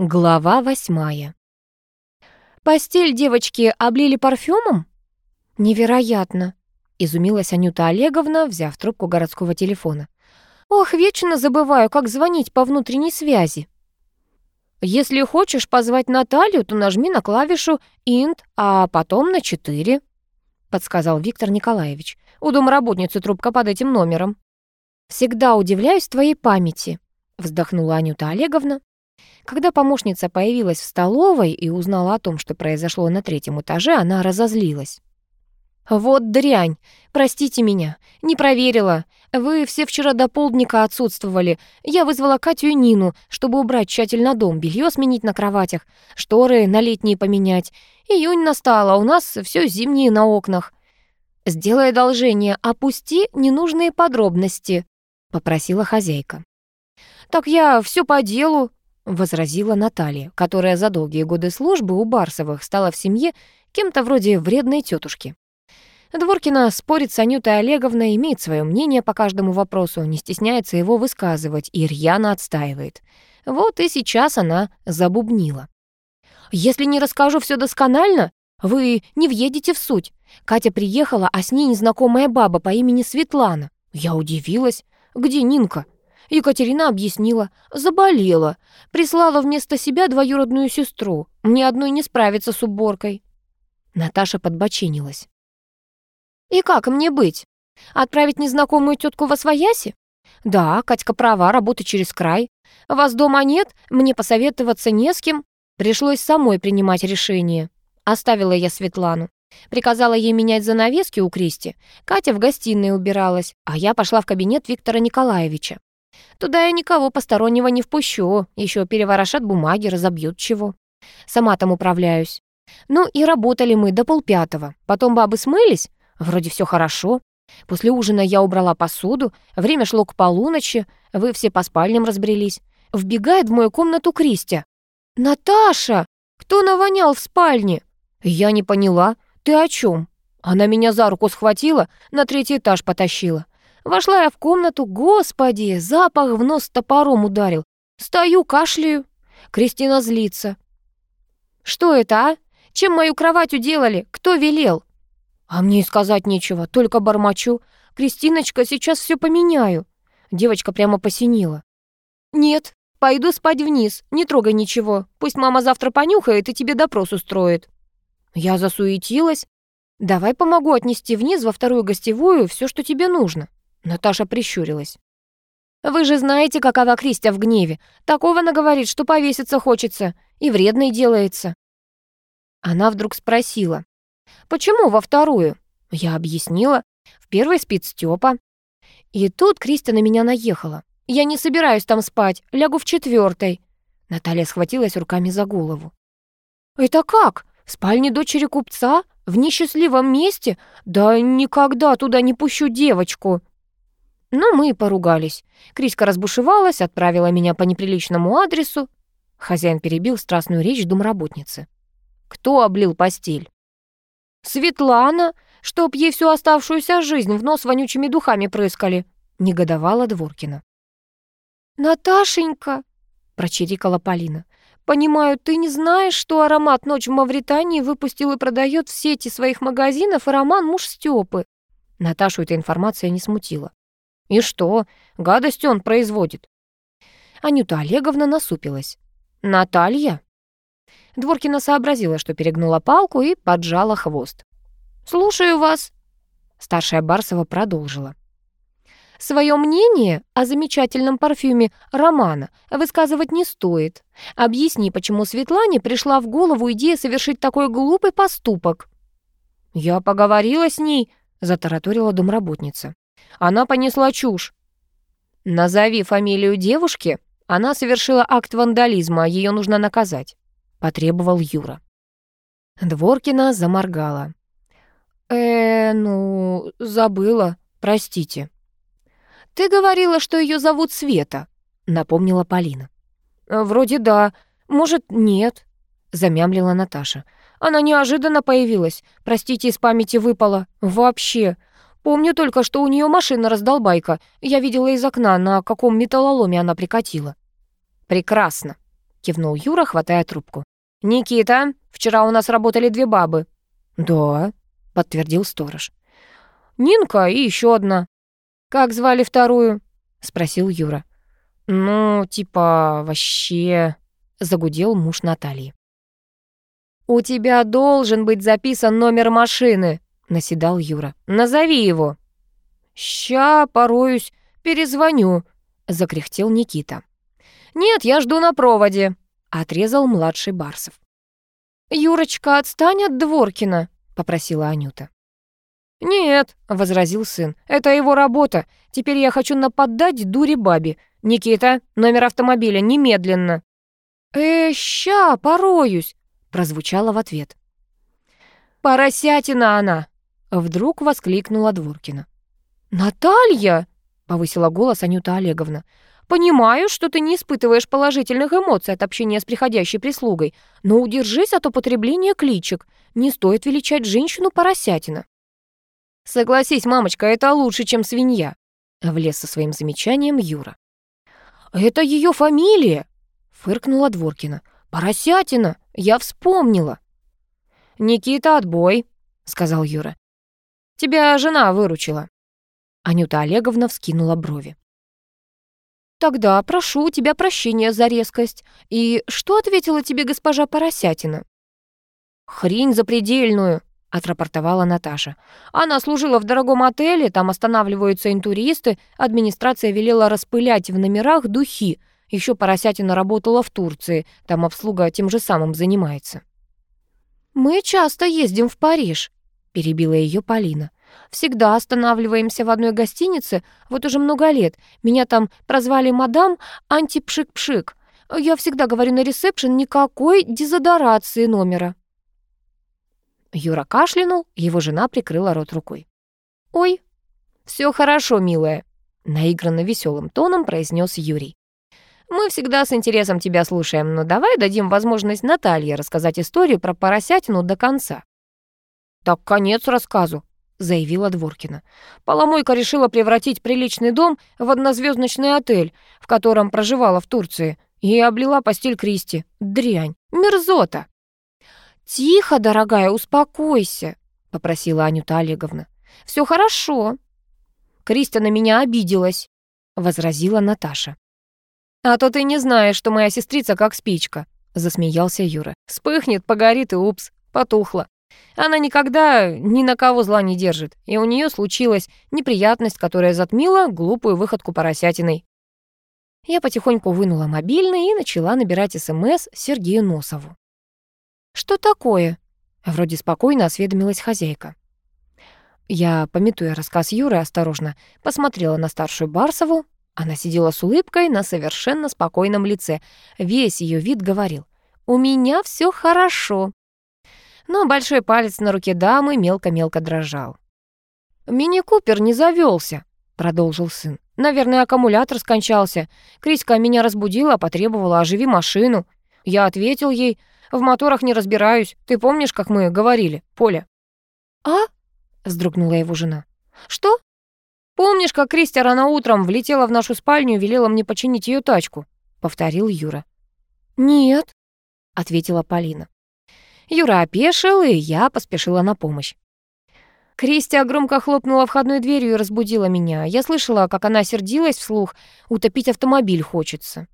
Глава восьмая. «Постель девочки облили парфюмом?» «Невероятно!» — изумилась Анюта Олеговна, взяв трубку городского телефона. «Ох, вечно забываю, как звонить по внутренней связи». «Если хочешь позвать Наталью, то нажми на клавишу «Инт», а потом на «4», — подсказал Виктор Николаевич. «У домработницы трубка под этим номером». «Всегда удивляюсь твоей памяти», — вздохнула Анюта Олеговна. Когда помощница появилась в столовой и узнала о том, что произошло на третьем этаже, она разозлилась. «Вот дрянь! Простите меня, не проверила. Вы все вчера до полдника отсутствовали. Я вызвала Катю и Нину, чтобы убрать тщательно дом, белье сменить на кроватях, шторы на летние поменять. Июнь настала, у нас все зимние на окнах. Сделай одолжение, опусти ненужные подробности», — попросила хозяйка. «Так я все по делу», — возразила Наталья, которая за долгие годы службы у Барсовых стала в семье кем-то вроде вредной тетушки. Дворкина спорит с Анютой Олеговной, имеет свое мнение по каждому вопросу, не стесняется его высказывать и рьяно отстаивает. Вот и сейчас она забубнила. «Если не расскажу все досконально, вы не въедете в суть. Катя приехала, а с ней незнакомая баба по имени Светлана. Я удивилась. Где Нинка? Екатерина объяснила. Заболела. Прислала вместо себя двоюродную сестру. Мне одной не справиться с уборкой. Наташа подбочинилась. «И как мне быть? Отправить незнакомую тетку во свояси? Да, Катька права, работа через край. Вас дома нет, мне посоветоваться не с кем. Пришлось самой принимать решение. Оставила я Светлану. Приказала ей менять занавески у Кристи. Катя в гостиной убиралась, а я пошла в кабинет Виктора Николаевича. Туда я никого постороннего не впущу, еще переворошат бумаги, разобьют чего. Сама там управляюсь. Ну и работали мы до полпятого. Потом бабы смылись, Вроде все хорошо. После ужина я убрала посуду, время шло к полуночи, вы все по спальням разбрелись. Вбегает в мою комнату Кристи. «Наташа! Кто навонял в спальне?» Я не поняла. «Ты о чем? Она меня за руку схватила, на третий этаж потащила. Вошла я в комнату, господи, запах в нос топором ударил. Стою, кашляю. Кристина злится. «Что это, а? Чем мою кровать уделали? Кто велел?» А мне и сказать нечего, только бормочу. «Кристиночка, сейчас все поменяю». Девочка прямо посинела. «Нет, пойду спать вниз, не трогай ничего. Пусть мама завтра понюхает и тебе допрос устроит». Я засуетилась. «Давай помогу отнести вниз во вторую гостевую все, что тебе нужно». Наташа прищурилась. «Вы же знаете, какова Кристия в гневе. Такого наговорит, что повеситься хочется, и вредной делается». Она вдруг спросила. «Почему во вторую?» Я объяснила. В первой спит Степа. И тут Кристи на меня наехала. «Я не собираюсь там спать, лягу в четвертой. Наталья схватилась руками за голову. «Это как? В спальне дочери купца? В несчастливом месте? Да никогда туда не пущу девочку!» Но мы и поругались. Криска разбушевалась, отправила меня по неприличному адресу. Хозяин перебил страстную речь домработницы. «Кто облил постель?» «Светлана, чтоб ей всю оставшуюся жизнь в нос вонючими духами прыскали», — негодовала Дворкина. «Наташенька», — прочирикала Полина, «понимаю, ты не знаешь, что аромат «Ночь в Мавритании» выпустил и продает в сети своих магазинов и роман «Муж Стёпы». Наташу эта информация не смутила. «И что? Гадость он производит». Анюта Олеговна насупилась. «Наталья?» Дворкина сообразила, что перегнула палку и поджала хвост. «Слушаю вас», — старшая Барсова продолжила. Свое мнение о замечательном парфюме Романа высказывать не стоит. Объясни, почему Светлане пришла в голову идея совершить такой глупый поступок. «Я поговорила с ней», — затараторила домработница. «Она понесла чушь». «Назови фамилию девушки. Она совершила акт вандализма, ее нужно наказать». — потребовал Юра. Дворкина заморгала. «Э, ну, забыла, простите». «Ты говорила, что ее зовут Света», — напомнила Полина. «Вроде да, может, нет», — замямлила Наташа. «Она неожиданно появилась. Простите, из памяти выпала. Вообще. Помню только, что у нее машина раздолбайка. Я видела из окна, на каком металлоломе она прикатила». «Прекрасно», кивнул Юра, хватая трубку. «Никита, вчера у нас работали две бабы». «Да», — подтвердил сторож. «Нинка и еще одна». «Как звали вторую?» — спросил Юра. «Ну, типа, вообще...» — загудел муж Натальи. «У тебя должен быть записан номер машины», — наседал Юра. «Назови его». «Ща, пороюсь, перезвоню», — закряхтел Никита. «Нет, я жду на проводе», — отрезал младший Барсов. «Юрочка, отстань от Дворкина», — попросила Анюта. «Нет», — возразил сын, — «это его работа. Теперь я хочу нападать дуре бабе. Никита, номер автомобиля, немедленно». «Э, ща, пороюсь», — прозвучало в ответ. «Поросятина она!» — вдруг воскликнула Дворкина. «Наталья!» — повысила голос Анюта Олеговна. «Понимаю, что ты не испытываешь положительных эмоций от общения с приходящей прислугой, но удержись от употребления кличек. Не стоит величать женщину поросятина». «Согласись, мамочка, это лучше, чем свинья», — влез со своим замечанием Юра. «Это ее фамилия», — фыркнула Дворкина. «Поросятина, я вспомнила». «Никита, отбой», — сказал Юра. «Тебя жена выручила». Анюта Олеговна вскинула брови. «Тогда прошу у тебя прощения за резкость. И что ответила тебе госпожа Поросятина?» «Хрень запредельную», — отрапортовала Наташа. «Она служила в дорогом отеле, там останавливаются интуристы, администрация велела распылять в номерах духи. Еще поросятина работала в Турции, там обслуга тем же самым занимается». «Мы часто ездим в Париж», — перебила ее Полина. «Всегда останавливаемся в одной гостинице, вот уже много лет. Меня там прозвали мадам Антипшик-пшик. Я всегда говорю на ресепшн никакой дезодорации номера». Юра кашлянул, его жена прикрыла рот рукой. «Ой, все хорошо, милая», — наигранно веселым тоном произнес Юрий. «Мы всегда с интересом тебя слушаем, но давай дадим возможность Наталье рассказать историю про поросятину до конца». «Так конец рассказу», — заявила Дворкина. «Поломойка решила превратить приличный дом в однозвездочный отель, в котором проживала в Турции, и облила постель Кристи. Дрянь, мерзота!» «Тихо, дорогая, успокойся», — попросила Анюта Олеговна. «Все хорошо». «Кристя на меня обиделась», — возразила Наташа. «А то ты не знаешь, что моя сестрица как спичка», — засмеялся Юра. «Вспыхнет, погорит и упс, потухла. Она никогда ни на кого зла не держит, и у нее случилась неприятность, которая затмила глупую выходку поросятиной». Я потихоньку вынула мобильный и начала набирать СМС Сергею Носову. «Что такое?» — вроде спокойно осведомилась хозяйка. Я, пометуя рассказ Юры, осторожно посмотрела на старшую Барсову. Она сидела с улыбкой на совершенно спокойном лице. Весь ее вид говорил «У меня все хорошо». Но большой палец на руке дамы мелко-мелко дрожал. «Мини-купер не завелся, продолжил сын. «Наверное, аккумулятор скончался. Криська меня разбудила, потребовала «оживи машину». Я ответил ей в моторах не разбираюсь. Ты помнишь, как мы говорили, Поля?» «А?» — вздрогнула его жена. «Что?» «Помнишь, как Кристи рано утром влетела в нашу спальню и велела мне починить ее тачку?» — повторил Юра. «Нет», — ответила Полина. Юра опешил, и я поспешила на помощь. Кристия громко хлопнула входной дверью и разбудила меня. Я слышала, как она сердилась вслух. «Утопить автомобиль хочется».